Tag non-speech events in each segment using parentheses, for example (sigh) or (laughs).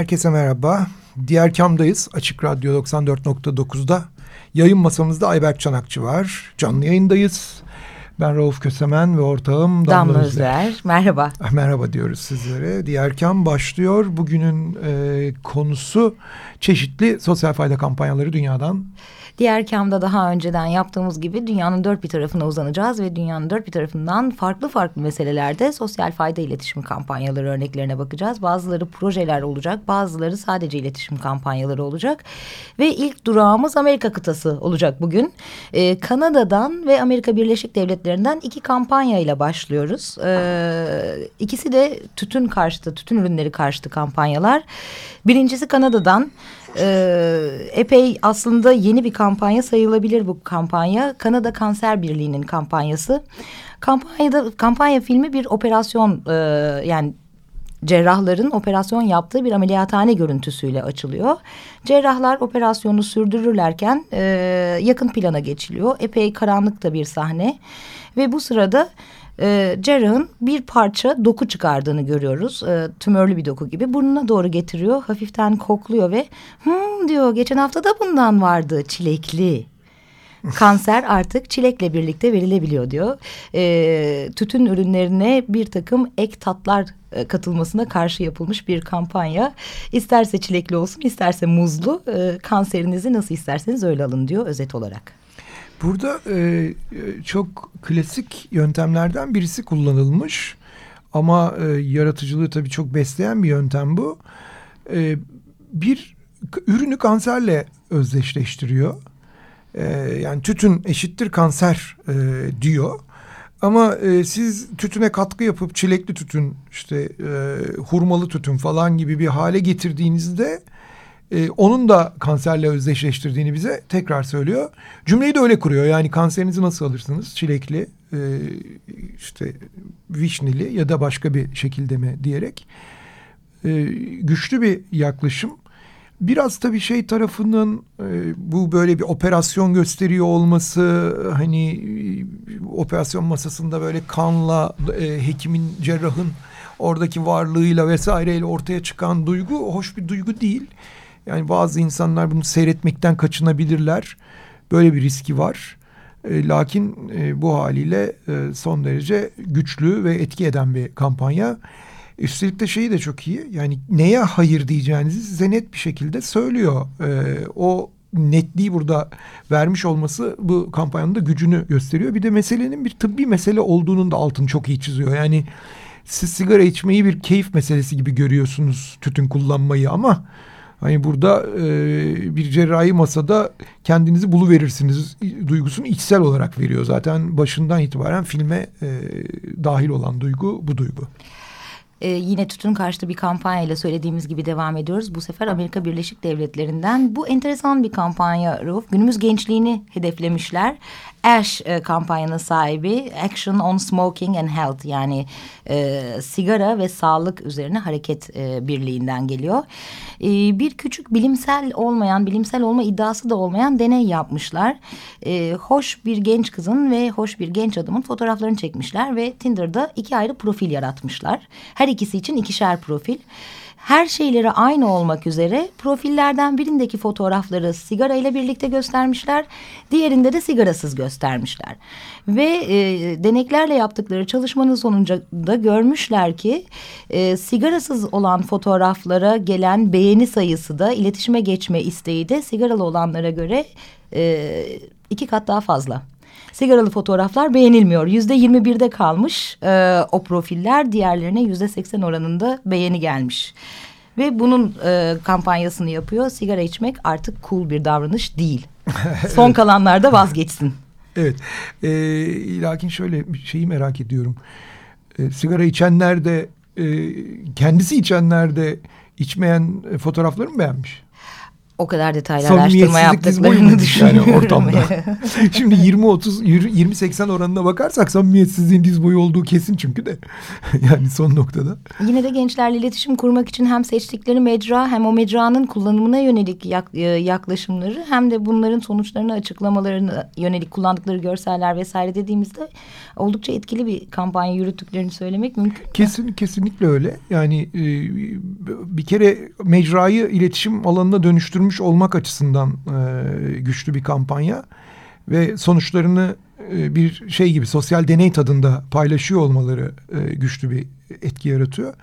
Herkese merhaba. Diğer kamdayız. Açık Radyo 94.9'da. Yayın masamızda Ayberk Çanakçı var. Canlı yayındayız. Ben Rauf Kösemen ve ortağım Damla, Damla Özler. Merhaba. Ah, merhaba diyoruz sizlere. Diğer kam başlıyor. Bugünün e, konusu çeşitli sosyal fayda kampanyaları dünyadan. Diğer kamda daha önceden yaptığımız gibi dünyanın dört bir tarafına uzanacağız ve dünyanın dört bir tarafından farklı farklı meselelerde sosyal fayda iletişim kampanyaları örneklerine bakacağız. Bazıları projeler olacak, bazıları sadece iletişim kampanyaları olacak. Ve ilk durağımız Amerika kıtası olacak bugün. Ee, Kanada'dan ve Amerika Birleşik Devletleri'nden iki kampanya ile başlıyoruz. Ee, ikisi de tütün karşıtı, tütün ürünleri karşıtı kampanyalar. Birincisi Kanada'dan e, epey aslında yeni bir kampanya sayılabilir bu kampanya. Kanada Kanser Birliği'nin kampanyası. Kampanyada kampanya filmi bir operasyon e, yani cerrahların operasyon yaptığı bir ameliyathane görüntüsüyle açılıyor. Cerrahlar operasyonu sürdürürlerken e, yakın plana geçiliyor. Epey karanlık da bir sahne ve bu sırada e, cerrahın bir parça doku çıkardığını görüyoruz. E, tümörlü bir doku gibi burnuna doğru getiriyor. Hafiften kokluyor ve hmm diyor geçen hafta da bundan vardı çilekli. (laughs) Kanser artık çilekle birlikte verilebiliyor diyor. E, tütün ürünlerine bir takım ek tatlar e, katılmasına karşı yapılmış bir kampanya. İsterse çilekli olsun isterse muzlu e, kanserinizi nasıl isterseniz öyle alın diyor özet olarak. Burada e, çok klasik yöntemlerden birisi kullanılmış ama e, yaratıcılığı tabii çok besleyen bir yöntem bu. E, bir ürünü kanserle özdeşleştiriyor. E, yani tütün eşittir kanser e, diyor. Ama e, siz tütüne katkı yapıp çilekli tütün işte e, hurmalı tütün falan gibi bir hale getirdiğinizde e, onun da kanserle özdeşleştirdiğini bize tekrar söylüyor. Cümleyi de öyle kuruyor. Yani kanserinizi nasıl alırsınız? Çilekli, e, işte vişneli ya da başka bir şekilde mi diyerek. E, güçlü bir yaklaşım. Biraz tabii şey tarafının e, bu böyle bir operasyon gösteriyor olması hani e, operasyon masasında böyle kanla e, hekimin cerrahın oradaki varlığıyla vesaireyle ortaya çıkan duygu hoş bir duygu değil. Yani bazı insanlar bunu seyretmekten kaçınabilirler. Böyle bir riski var. E, lakin e, bu haliyle e, son derece güçlü ve etki eden bir kampanya. Üstelik de şeyi de çok iyi. Yani neye hayır diyeceğinizi size net bir şekilde söylüyor. O netliği burada vermiş olması bu kampanyanın da gücünü gösteriyor. Bir de meselenin bir tıbbi mesele olduğunun da altını çok iyi çiziyor. Yani siz sigara içmeyi bir keyif meselesi gibi görüyorsunuz tütün kullanmayı ama Hani burada e, bir cerrahi masada kendinizi buluverirsiniz duygusunu içsel olarak veriyor. Zaten başından itibaren filme e, dahil olan duygu bu duygu. Ee, yine tütün karşıtı bir kampanyayla söylediğimiz gibi devam ediyoruz. Bu sefer Amerika Birleşik Devletleri'nden. Bu enteresan bir kampanya Rauf. Günümüz gençliğini hedeflemişler. ASH e, kampanyanın sahibi Action on Smoking and Health yani e, sigara ve sağlık üzerine hareket e, birliğinden geliyor. E, bir küçük bilimsel olmayan, bilimsel olma iddiası da olmayan deney yapmışlar. E, hoş bir genç kızın ve hoş bir genç adamın fotoğraflarını çekmişler ve Tinder'da iki ayrı profil yaratmışlar. Her ikisi için ikişer profil her şeyleri aynı olmak üzere profillerden birindeki fotoğrafları sigara ile birlikte göstermişler. Diğerinde de sigarasız göstermişler. Ve e, deneklerle yaptıkları çalışmanın sonucunda da görmüşler ki e, sigarasız olan fotoğraflara gelen beğeni sayısı da iletişime geçme isteği de sigaralı olanlara göre e, iki kat daha fazla. Sigaralı fotoğraflar beğenilmiyor. Yüzde yirmi birde kalmış e, o profiller. Diğerlerine yüzde seksen oranında beğeni gelmiş. Ve bunun e, kampanyasını yapıyor. Sigara içmek artık cool bir davranış değil. (laughs) Son kalanlar da vazgeçsin. Evet. E, lakin şöyle bir şeyi merak ediyorum. E, sigara içenler de e, kendisi içenler de içmeyen fotoğrafları mı beğenmiş? O kadar detaylı araştırma yaptıklarını düşünüyorum. Yani ortamda. (laughs) Şimdi 20-30, 20-80 oranına bakarsak samimiyetsizliğin diz boyu olduğu kesin çünkü de. (laughs) yani son noktada. Yine de gençlerle iletişim kurmak için hem seçtikleri mecra hem o mecranın kullanımına yönelik e, yaklaşımları hem de bunların sonuçlarını açıklamalarına yönelik kullandıkları görseller vesaire dediğimizde oldukça etkili bir kampanya yürüttüklerini söylemek mümkün. Kesin, kesinlikle öyle. Yani e, bir kere mecrayı iletişim alanına dönüştürmek dönüştürmüş olmak açısından e, güçlü bir kampanya ve sonuçlarını e, bir şey gibi sosyal deney tadında paylaşıyor olmaları e, güçlü bir etki yaratıyor.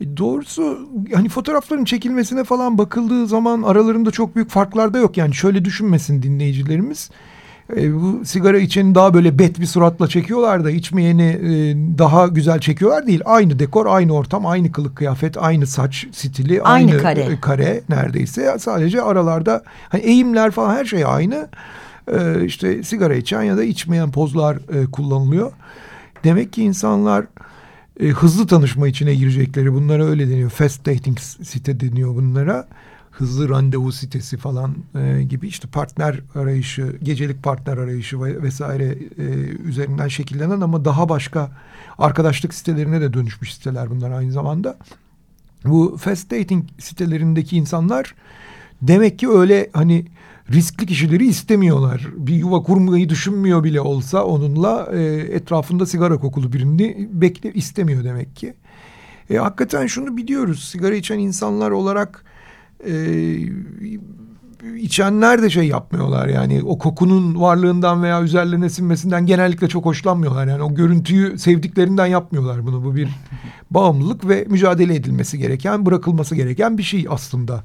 E, doğrusu hani fotoğrafların çekilmesine falan bakıldığı zaman aralarında çok büyük farklar da yok yani şöyle düşünmesin dinleyicilerimiz. E, bu sigara içeni daha böyle bet bir suratla çekiyorlar da içmeyeni e, daha güzel çekiyorlar değil. Aynı dekor, aynı ortam, aynı kılık kıyafet, aynı saç stili, aynı, aynı kare. E, kare neredeyse. Sadece aralarda hani eğimler falan her şey aynı. E, işte sigara içen ya da içmeyen pozlar e, kullanılıyor. Demek ki insanlar e, hızlı tanışma içine girecekleri bunlara öyle deniyor. Fast dating site deniyor bunlara hızlı randevu sitesi falan e, gibi işte partner arayışı, gecelik partner arayışı vesaire e, üzerinden şekillenen ama daha başka arkadaşlık sitelerine de dönüşmüş siteler bunlar aynı zamanda. Bu fast dating sitelerindeki insanlar demek ki öyle hani riskli kişileri istemiyorlar. Bir yuva kurmayı düşünmüyor bile olsa onunla e, etrafında sigara kokulu birini bekle istemiyor demek ki. E, hakikaten şunu biliyoruz. Sigara içen insanlar olarak e, içenler de şey yapmıyorlar yani o kokunun varlığından veya üzerlerine sinmesinden genellikle çok hoşlanmıyorlar. Yani o görüntüyü sevdiklerinden yapmıyorlar bunu. Bu bir (laughs) bağımlılık ve mücadele edilmesi gereken, bırakılması gereken bir şey aslında.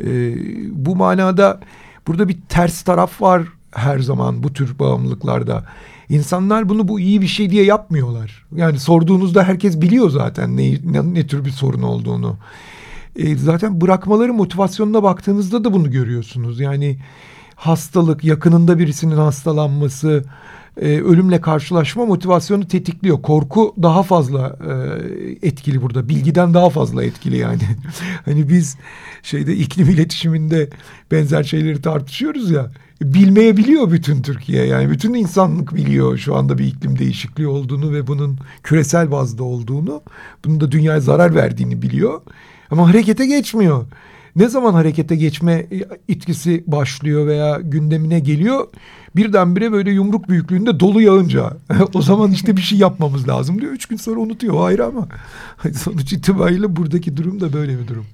Ee, bu manada burada bir ters taraf var her zaman bu tür bağımlılıklarda. İnsanlar bunu bu iyi bir şey diye yapmıyorlar. Yani sorduğunuzda herkes biliyor zaten ne, ne, ne tür bir sorun olduğunu. E, zaten bırakmaları motivasyonuna baktığınızda da bunu görüyorsunuz. Yani hastalık, yakınında birisinin hastalanması, e, ölümle karşılaşma motivasyonu tetikliyor. Korku daha fazla e, etkili burada. Bilgiden daha fazla etkili yani. (laughs) hani biz şeyde iklim iletişiminde benzer şeyleri tartışıyoruz ya. Bilmeyebiliyor bütün Türkiye yani bütün insanlık biliyor şu anda bir iklim değişikliği olduğunu ve bunun küresel bazda olduğunu. Bunun da dünyaya zarar verdiğini biliyor. Ama harekete geçmiyor. Ne zaman harekete geçme itkisi başlıyor veya gündemine geliyor? Birdenbire böyle yumruk büyüklüğünde dolu yağınca. (laughs) o zaman işte bir şey yapmamız lazım diyor. Üç gün sonra unutuyor o ayrı ama. (laughs) Sonuç itibariyle buradaki durum da böyle bir durum.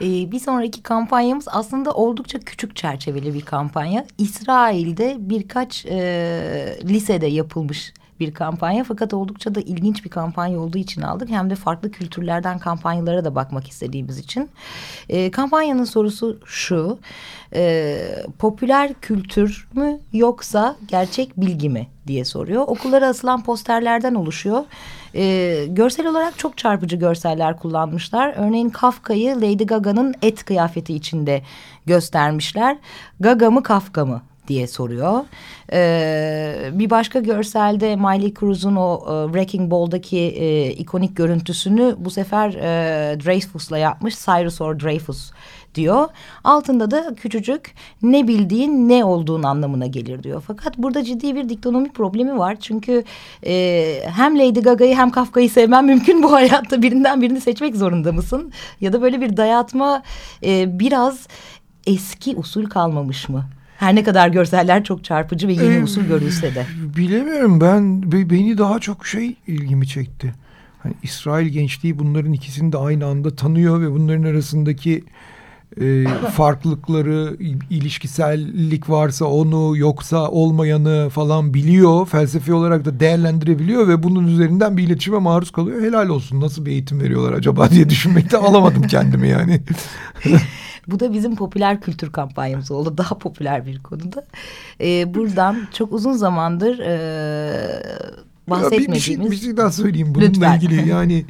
Ee, bir sonraki kampanyamız aslında oldukça küçük çerçeveli bir kampanya. İsrail'de birkaç e, lisede yapılmış bir kampanya fakat oldukça da ilginç bir kampanya olduğu için aldık. Hem de farklı kültürlerden kampanyalara da bakmak istediğimiz için. E, kampanyanın sorusu şu. E, popüler kültür mü yoksa gerçek bilgi mi diye soruyor. Okullara asılan posterlerden oluşuyor. E, görsel olarak çok çarpıcı görseller kullanmışlar. Örneğin Kafka'yı Lady Gaga'nın et kıyafeti içinde göstermişler. Gaga mı Kafka mı diye soruyor. Ee, bir başka görselde Miley Cruz'un o e, Wrecking Ball'daki e, ikonik görüntüsünü bu sefer e, Dreyfus'la yapmış. Cyrus or Dreyfus diyor. Altında da küçücük ne bildiğin ne olduğun anlamına gelir diyor. Fakat burada ciddi bir diktonomik problemi var. Çünkü e, hem Lady Gaga'yı hem Kafka'yı sevmen mümkün bu hayatta. Birinden birini seçmek zorunda mısın? Ya da böyle bir dayatma e, biraz eski usul kalmamış mı? Her ne kadar görseller çok çarpıcı ve yeni ee, usul görülse de. Bilemiyorum ben beni daha çok şey ilgimi çekti. Hani İsrail gençliği bunların ikisini de aynı anda tanıyor ve bunların arasındaki e, (laughs) farklılıkları, ilişkisellik varsa onu yoksa olmayanı falan biliyor. Felsefi olarak da değerlendirebiliyor ve bunun üzerinden bir iletişime maruz kalıyor. Helal olsun nasıl bir eğitim veriyorlar acaba diye düşünmekte (laughs) alamadım kendimi yani. (laughs) Bu da bizim popüler kültür kampanyamız oldu. Daha popüler bir konuda. Ee, buradan çok uzun zamandır e, bahsetmediğimiz... bir, şey, bir şey daha söyleyeyim bununla Lütfen. ilgili. Yani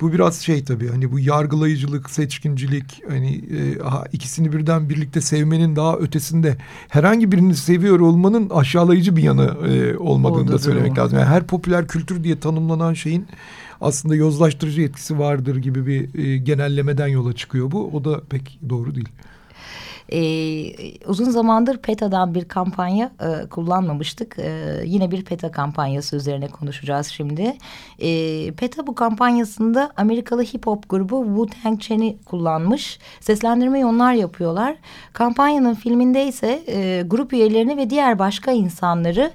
Bu biraz şey tabii hani bu yargılayıcılık, seçkincilik hani e, aha, ikisini birden birlikte sevmenin daha ötesinde herhangi birini seviyor olmanın aşağılayıcı bir yanı e, olmadığını Oldu, da söylemek lazım. Yani her popüler kültür diye tanımlanan şeyin aslında yozlaştırıcı etkisi vardır gibi bir e, genellemeden yola çıkıyor bu. O da pek doğru değil. E, uzun zamandır PETA'dan bir kampanya e, kullanmamıştık. E, yine bir PETA kampanyası üzerine konuşacağız şimdi. E, PETA bu kampanyasında Amerikalı hip hop grubu Wu-Tang Clan'i kullanmış. Seslendirmeyi onlar yapıyorlar. Kampanyanın filminde ise e, grup üyelerini ve diğer başka insanları...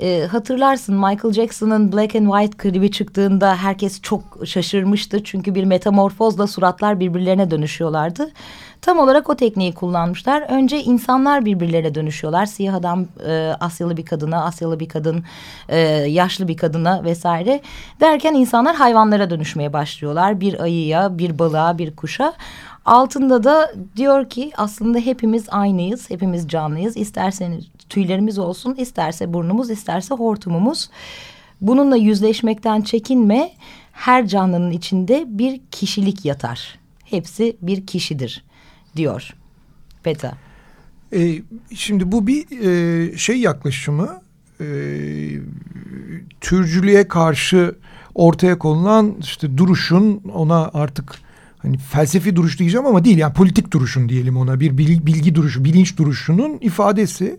E, hatırlarsın Michael Jackson'ın Black and White klibi çıktığında herkes çok şaşırmıştı. Çünkü bir metamorfozla suratlar birbirlerine dönüşüyorlardı. Tam olarak o tekniği kullanmışlar. Önce insanlar birbirlerine dönüşüyorlar. Siyah adam e, Asyalı bir kadına, Asyalı bir kadın e, yaşlı bir kadına vesaire. Derken insanlar hayvanlara dönüşmeye başlıyorlar. Bir ayıya, bir balığa, bir kuşa. Altında da diyor ki aslında hepimiz aynıyız, hepimiz canlıyız. İsterseniz tüylerimiz olsun, isterse burnumuz, isterse hortumumuz. Bununla yüzleşmekten çekinme. Her canlının içinde bir kişilik yatar. Hepsi bir kişidir diyor PETA. E, şimdi bu bir e, şey yaklaşımı e, türcülüğe karşı ortaya konulan işte duruşun ona artık hani felsefi duruş diyeceğim ama değil yani politik duruşun diyelim ona bir bilgi duruşu bilinç duruşunun ifadesi.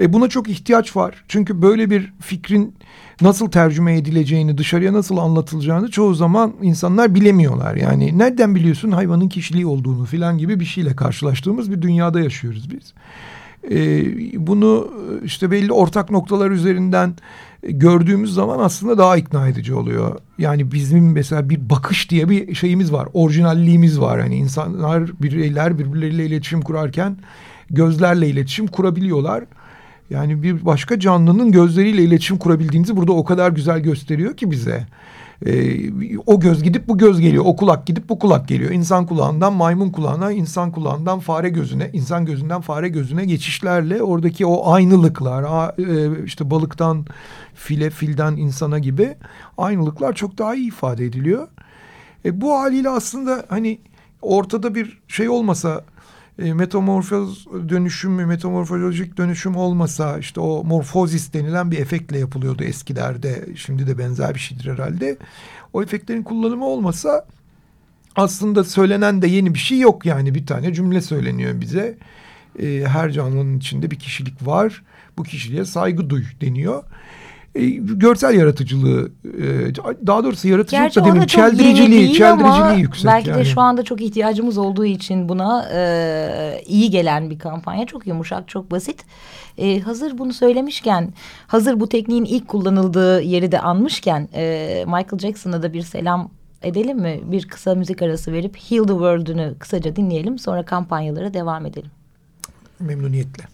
E, buna çok ihtiyaç var. Çünkü böyle bir fikrin nasıl tercüme edileceğini, dışarıya nasıl anlatılacağını çoğu zaman insanlar bilemiyorlar. Yani nereden biliyorsun hayvanın kişiliği olduğunu filan gibi bir şeyle karşılaştığımız bir dünyada yaşıyoruz biz. E, bunu işte belli ortak noktalar üzerinden gördüğümüz zaman aslında daha ikna edici oluyor. Yani bizim mesela bir bakış diye bir şeyimiz var. Orijinalliğimiz var. Yani insanlar bireyler birbirleriyle iletişim kurarken gözlerle iletişim kurabiliyorlar. Yani bir başka canlının gözleriyle iletişim kurabildiğinizi burada o kadar güzel gösteriyor ki bize. Ee, o göz gidip bu göz geliyor. O kulak gidip bu kulak geliyor. İnsan kulağından maymun kulağına, insan kulağından fare gözüne, insan gözünden fare gözüne geçişlerle oradaki o aynılıklar, e, işte balıktan file, filden insana gibi aynılıklar çok daha iyi ifade ediliyor. E, bu haliyle aslında hani ortada bir şey olmasa e, metamorfoz dönüşüm, metamorfolojik dönüşüm olmasa işte o morfozis denilen bir efektle yapılıyordu eskilerde. Şimdi de benzer bir şeydir herhalde. O efektlerin kullanımı olmasa aslında söylenen de yeni bir şey yok yani bir tane cümle söyleniyor bize. E, her canlının içinde bir kişilik var. Bu kişiliğe saygı duy deniyor e, görsel yaratıcılığı e, daha doğrusu yaratıcılık da demin çeldiriciliği, çeldiriciliği yüksek. Belki yani. de şu anda çok ihtiyacımız olduğu için buna e, iyi gelen bir kampanya. Çok yumuşak, çok basit. E, hazır bunu söylemişken, hazır bu tekniğin ilk kullanıldığı yeri de anmışken e, Michael Jackson'a da bir selam edelim mi? Bir kısa müzik arası verip Heal the World'ünü kısaca dinleyelim. Sonra kampanyalara devam edelim. Memnuniyetle.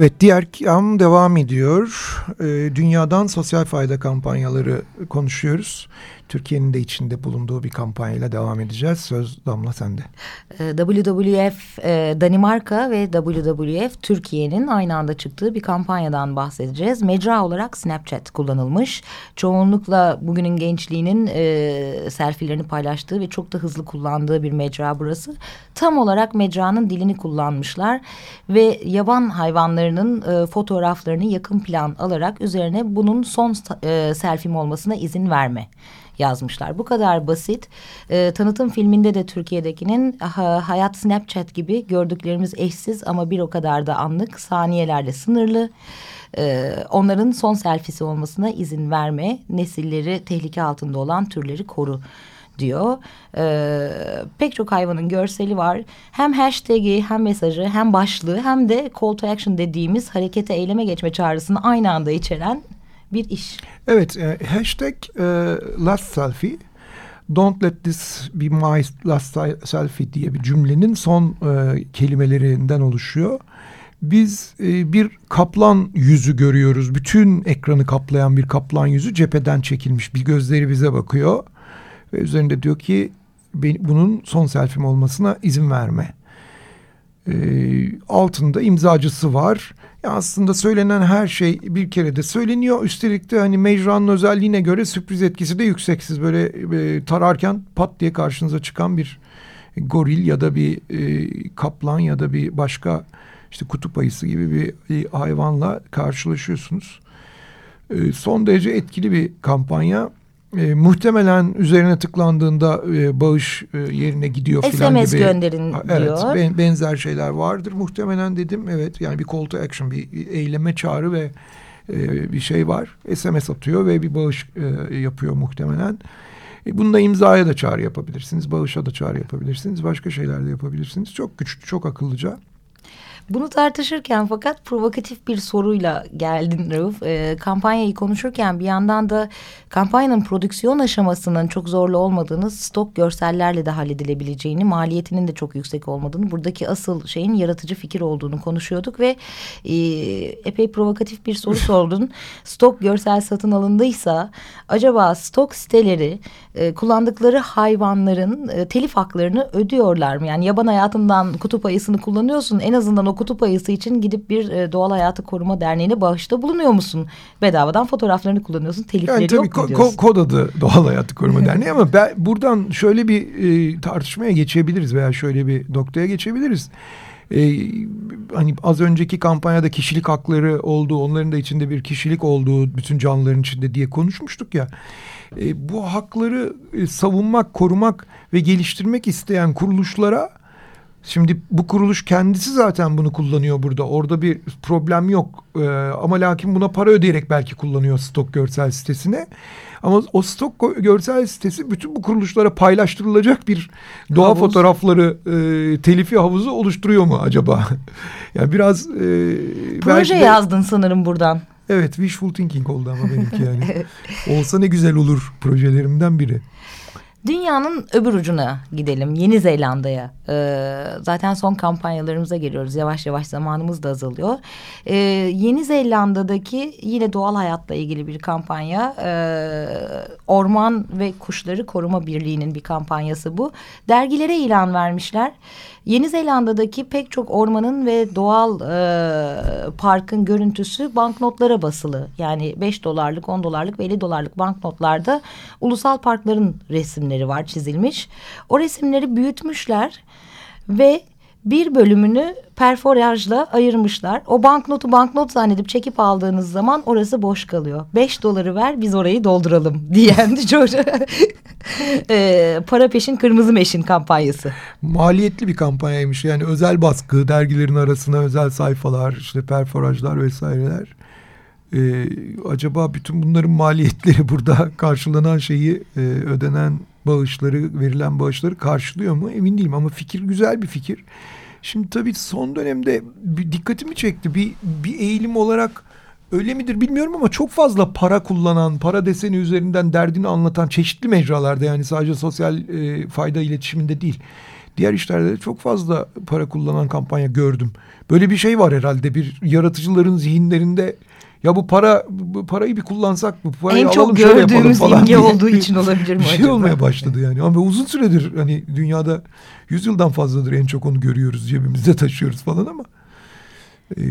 Evet diğer kam devam ediyor. Ee, dünyadan sosyal fayda kampanyaları konuşuyoruz. Türkiye'nin de içinde bulunduğu bir kampanyayla devam edeceğiz. Söz Damla sende. Ee, WWF e, Danimarka ve WWF Türkiye'nin aynı anda çıktığı bir kampanyadan bahsedeceğiz. Mecra olarak Snapchat kullanılmış. Çoğunlukla bugünün gençliğinin e, selfilerini paylaştığı ve çok da hızlı kullandığı bir mecra burası. Tam olarak mecranın dilini kullanmışlar ve yaban hayvanlarının e, fotoğraflarını yakın plan alarak üzerine bunun son selfim olmasına izin verme yazmışlar. Bu kadar basit. E, tanıtım filminde de Türkiye'dekinin ha, hayat Snapchat gibi gördüklerimiz eşsiz ama bir o kadar da anlık saniyelerle sınırlı. E, onların son selfisi olmasına izin verme. Nesilleri tehlike altında olan türleri koru diyor. Ee, pek çok hayvanın görseli var. Hem hashtag'i hem mesajı hem başlığı hem de call to action dediğimiz harekete eyleme geçme çağrısını aynı anda içeren bir iş. Evet, e, hashtag e, last selfie. Don't let this be my last selfie diye bir cümlenin son e, kelimelerinden oluşuyor. Biz e, bir kaplan yüzü görüyoruz. Bütün ekranı kaplayan bir kaplan yüzü cepheden çekilmiş. Bir gözleri bize bakıyor. Ve üzerinde diyor ki bunun son selfim olmasına izin verme. E, altında imzacısı var. Ya aslında söylenen her şey bir kere de söyleniyor. Üstelik de hani mecranın özelliğine göre sürpriz etkisi de yüksek. böyle e, tararken pat diye karşınıza çıkan bir goril ya da bir e, kaplan ya da bir başka işte kutup ayısı gibi bir, bir hayvanla karşılaşıyorsunuz. E, son derece etkili bir kampanya. E, muhtemelen üzerine tıklandığında e, bağış e, yerine gidiyor filan gibi. SMS gönderin evet, diyor. Ben, benzer şeyler vardır muhtemelen dedim. Evet yani bir call to action bir eyleme çağrı ve e, bir şey var. SMS atıyor ve bir bağış e, yapıyor muhtemelen. E, bunda imzaya da çağrı yapabilirsiniz. Bağışa da çağrı yapabilirsiniz. Başka şeyler de yapabilirsiniz. Çok güçlü, çok akıllıca. Bunu tartışırken fakat provokatif bir soruyla geldin Rauf. E, kampanyayı konuşurken bir yandan da kampanyanın prodüksiyon aşamasının çok zorlu olmadığını, stok görsellerle de halledilebileceğini, maliyetinin de çok yüksek olmadığını, buradaki asıl şeyin yaratıcı fikir olduğunu konuşuyorduk ve e, epey provokatif bir soru sordun. (laughs) stok görsel satın alındıysa acaba stok siteleri e, kullandıkları hayvanların e, telif haklarını ödüyorlar mı? Yani yaban hayatından kutup ayısını kullanıyorsun en azından o kutup ayısı için gidip bir e, Doğal Hayatı Koruma Derneği'ne bağışta bulunuyor musun? Bedavadan fotoğraflarını kullanıyorsun. Telifleri yani tabii yok mu diyorsun? kod adı Doğal Hayatı Koruma Derneği ama ben buradan şöyle bir e, tartışmaya geçebiliriz veya şöyle bir noktaya geçebiliriz. Ee, hani az önceki kampanyada kişilik hakları olduğu, onların da içinde bir kişilik olduğu bütün canlıların içinde diye konuşmuştuk ya. E, bu hakları e, savunmak, korumak ve geliştirmek isteyen kuruluşlara Şimdi bu kuruluş kendisi zaten bunu kullanıyor burada. Orada bir problem yok. Ee, ama lakin buna para ödeyerek belki kullanıyor stok görsel sitesine. Ama o stok görsel sitesi bütün bu kuruluşlara paylaştırılacak bir doğa Havuz. fotoğrafları e, telifi havuzu oluşturuyor mu acaba? (laughs) yani biraz e, Proje de- yazdın sanırım buradan. Evet wishful thinking oldu ama benimki yani. (laughs) Olsa ne güzel olur projelerimden biri. Dünyanın öbür ucuna gidelim. Yeni Zelanda'ya. Ee, zaten son kampanyalarımıza geliyoruz. Yavaş yavaş zamanımız da azalıyor. Ee, Yeni Zelanda'daki yine doğal hayatla ilgili bir kampanya. Ee, Orman ve Kuşları Koruma Birliği'nin bir kampanyası bu. Dergilere ilan vermişler. Yeni Zelanda'daki pek çok ormanın ve doğal e, parkın görüntüsü banknotlara basılı. Yani 5 dolarlık, 10 dolarlık ve 50 dolarlık banknotlarda ulusal parkların resimleri var çizilmiş. O resimleri büyütmüşler ve bir bölümünü perforajla ayırmışlar. O banknotu banknot zannedip çekip aldığınız zaman orası boş kalıyor. 5 doları ver biz orayı dolduralım (laughs) diyen (laughs) e, para peşin kırmızı meşin kampanyası. Maliyetli bir kampanyaymış. Yani özel baskı, dergilerin arasına özel sayfalar, işte perforajlar vesaireler. Ee, acaba bütün bunların maliyetleri (laughs) burada karşılanan şeyi e, ödenen bağışları, verilen bağışları karşılıyor mu? Emin değilim ama fikir güzel bir fikir. Şimdi tabii son dönemde bir dikkatimi çekti. Bir, bir eğilim olarak öyle midir bilmiyorum ama çok fazla para kullanan, para deseni üzerinden derdini anlatan çeşitli mecralarda yani sadece sosyal e, fayda iletişiminde değil. Diğer işlerde de çok fazla para kullanan kampanya gördüm. Böyle bir şey var herhalde bir yaratıcıların zihinlerinde ya bu para bu parayı bir kullansak bu parayı en çok alalım şöyle yapalım gördüğümüz falan diye olduğu için olabilir mi bir şey acaba? olmaya başladı yani. Ama uzun süredir hani dünyada 100 yıldan fazladır en çok onu görüyoruz cebimizde taşıyoruz falan ama e,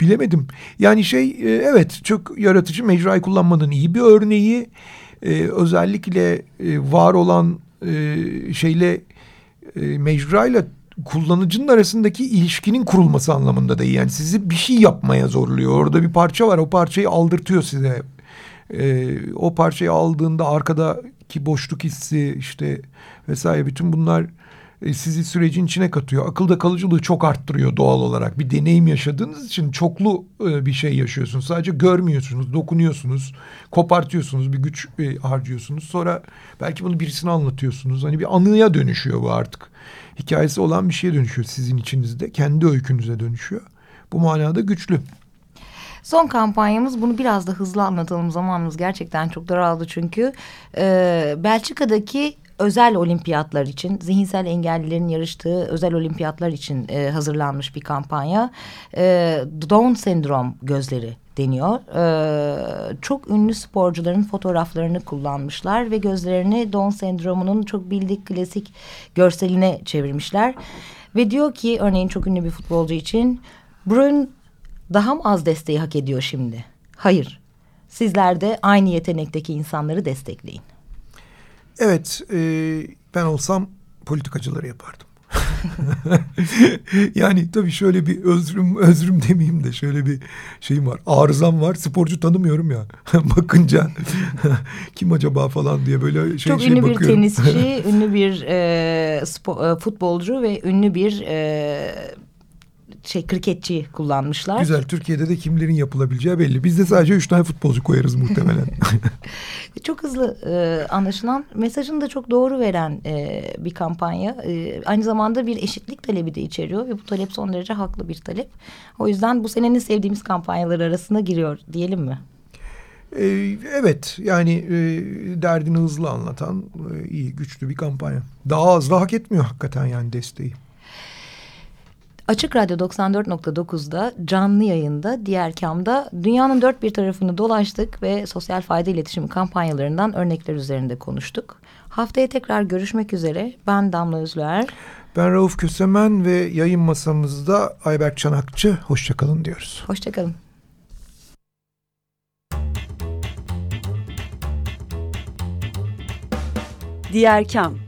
bilemedim. Yani şey e, evet çok yaratıcı mecrayı kullanmanın iyi bir örneği. E, özellikle e, var olan e, şeyle e, mecrayla kullanıcının arasındaki ilişkinin kurulması anlamında da. Yani sizi bir şey yapmaya zorluyor. Orada bir parça var o parçayı aldırtıyor size. Ee, o parçayı aldığında arkadaki boşluk hissi işte vesaire bütün bunlar e, sizi sürecin içine katıyor. Akılda kalıcılığı çok arttırıyor doğal olarak. Bir deneyim yaşadığınız için çoklu e, bir şey yaşıyorsunuz. Sadece görmüyorsunuz, dokunuyorsunuz, kopartıyorsunuz, bir güç e, harcıyorsunuz. Sonra belki bunu birisine anlatıyorsunuz. Hani bir anıya dönüşüyor bu artık. Hikayesi olan bir şeye dönüşüyor sizin içinizde. Kendi öykünüze dönüşüyor. Bu manada güçlü. Son kampanyamız bunu biraz da hızlı anlatalım zamanımız gerçekten çok daraldı çünkü Ee, Belçika'daki özel olimpiyatlar için zihinsel engellilerin yarıştığı özel olimpiyatlar için e, hazırlanmış bir kampanya Ee, Down sendrom gözleri deniyor. Ee, çok ünlü sporcuların fotoğraflarını kullanmışlar ve gözlerini Down sendromunun çok bildik klasik görseline çevirmişler. Ve diyor ki örneğin çok ünlü bir futbolcu için Brun daha mı az desteği hak ediyor şimdi? Hayır. Sizler de aynı yetenekteki insanları destekleyin. Evet, e, ben olsam politikacıları yapardım. (laughs) yani tabii şöyle bir özrüm özrüm demeyeyim de şöyle bir şeyim var. Arızam var. Sporcu tanımıyorum ya. (laughs) Bakınca (laughs) kim acaba falan diye böyle şey Çok şey ünlü bir bakıyorum. tenisçi, ünlü bir e, spo- e, futbolcu ve ünlü bir e, şey kriketçi kullanmışlar. Güzel. Türkiye'de de kimlerin yapılabileceği belli. Biz de sadece üç tane futbolcu koyarız muhtemelen. (laughs) Çok hızlı e, anlaşılan, mesajını da çok doğru veren e, bir kampanya. E, aynı zamanda bir eşitlik talebi de içeriyor ve bu talep son derece haklı bir talep. O yüzden bu senenin sevdiğimiz kampanyalar arasına giriyor diyelim mi? Ee, evet yani e, derdini hızlı anlatan e, iyi güçlü bir kampanya. Daha az da hak etmiyor hakikaten yani desteği. Açık Radyo 94.9'da canlı yayında diğer kamda dünyanın dört bir tarafını dolaştık ve sosyal fayda iletişim kampanyalarından örnekler üzerinde konuştuk. Haftaya tekrar görüşmek üzere. Ben Damla Özlüer. Ben Rauf Kösemen ve yayın masamızda Ayberk Çanakçı. Hoşçakalın diyoruz. Hoşçakalın. Diğer Kam